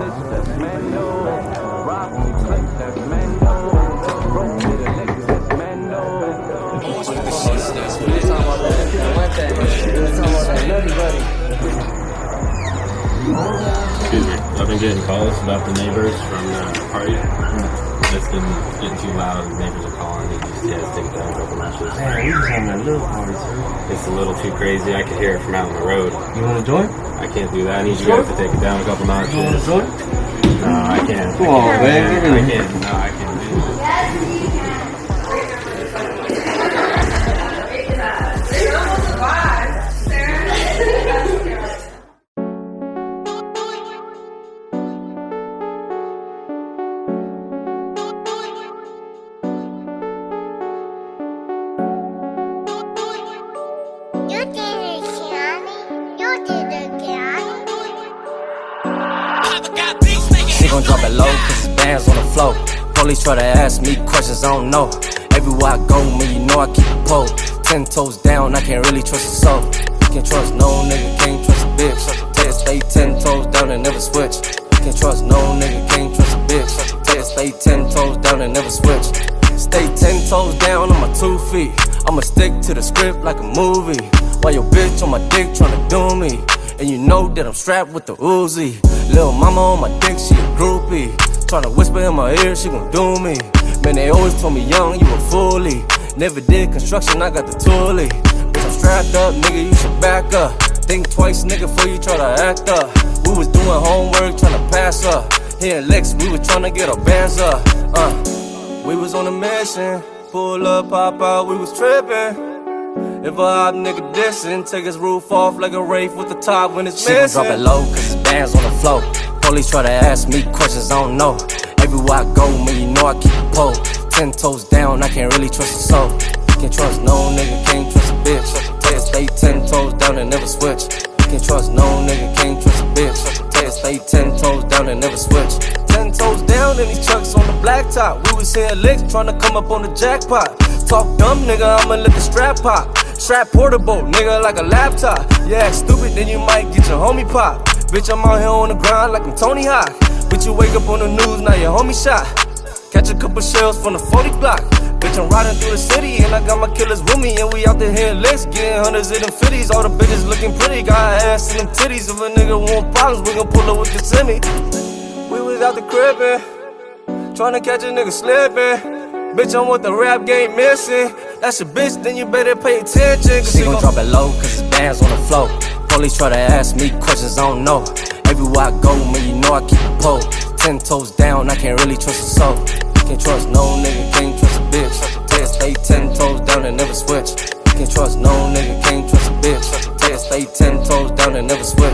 Excuse me. I've been getting calls about the neighbors from the party. It's been getting too loud. The neighbors are calling. They just yeah, take down a couple notches. Man, we was having a little party, sir. It's a little too crazy. I could hear it from out on the road. You want to join? I can't do that. I need you guys to take it down a couple notches. You want to notches. join? No, I can't. Come on, man. I can't. No, I can't do that. Gon' drop it low, cause it's bands on the floor. Police try to ask me questions, I don't know. Everywhere I go, man, you know I keep a pole. Ten toes down, I can't really trust a soul. You can't trust no nigga, can't trust a bitch. You stay ten toes down and never switch. You can't trust no nigga, can't trust a bitch. You stay ten toes down and never switch. Stay ten toes down on my two feet. I'ma stick to the script like a movie. While your bitch on my dick tryna do me. And you know that I'm strapped with the Uzi. Lil' mama on my dick, she a groupie. Tryna whisper in my ear, she gon' do me. Man, they always told me young, you a foolie. Never did construction, I got the toolie. Bitch, I'm strapped up, nigga, you should back up. Think twice, nigga, before you try to act up. We was doing homework, tryna pass up. Here in Lex, we was tryna get our bands up. Uh, we was on a mission. Pull up, pop out, we was trippin'. If a hot nigga dissin', take his roof off like a Wraith with the top when it's She gon' missing. drop it low, cause it's bands on the floor. Police try to ask me questions, I don't know. Everywhere I go, man, you know I keep a pole. Ten toes down, I can't really trust a soul. Can't trust no nigga, can't trust a bitch. Tell stay ten toes down and never switch. Can't trust no nigga, can't trust a bitch. Tell stay ten toes down and never switch. Blacktop. We was hitting licks trying to come up on the jackpot. Talk dumb, nigga, I'ma let the strap pop. Strap portable, nigga, like a laptop. Yeah, stupid, then you might get your homie pop. Bitch, I'm out here on the grind like I'm Tony Hawk. Bitch, you wake up on the news, now your homie shot. Catch a couple shells from the 40 block. Bitch, I'm riding through the city and I got my killers with me. And we out there hitting licks, getting hundreds in them fifties. All the bitches looking pretty, got ass in them titties. If a nigga want problems, we gon' pull up with the semi. We was out the trying Tryna catch a nigga slipping. Bitch, I'm with the rap game missing. That's a bitch, then you better pay attention. Cause she gon' drop it low, cause it's bands on the floor. Police try to ask me questions I don't know. Everywhere I go, man, you know I keep a pole. Ten toes down, I can't really trust a soul. Can't trust no nigga, can't trust a bitch. Test stay ten toes down and never switch. Can't trust no nigga, can't trust a bitch. Test stay ten toes down and never switch.